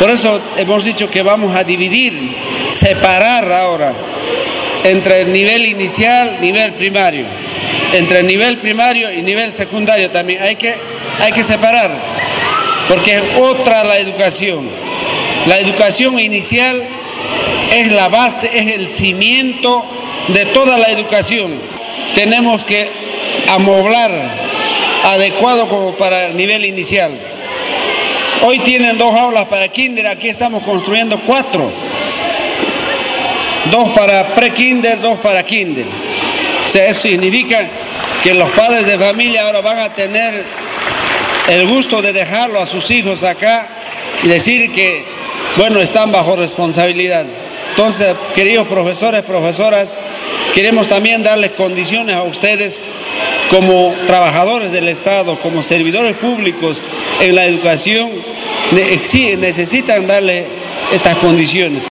Por eso hemos dicho que vamos a dividir, separar ahora entre el nivel inicial, nivel primario, entre el nivel primario y nivel secundario también. Hay que, hay que separar, porque es otra la educación. La educación inicial es la base, es el cimiento de toda la educación. Tenemos que amoblar adecuado como para el nivel inicial. Hoy tienen dos aulas para kinder, aquí estamos construyendo cuatro. Dos para pre-kinder, dos para kinder. O sea, eso significa que los padres de familia ahora van a tener el gusto de dejarlo a sus hijos acá y decir que, bueno, están bajo responsabilidad. Entonces, queridos profesores, profesoras, queremos también darles condiciones a ustedes como trabajadores del Estado, como servidores públicos en la educación, necesitan darle estas condiciones.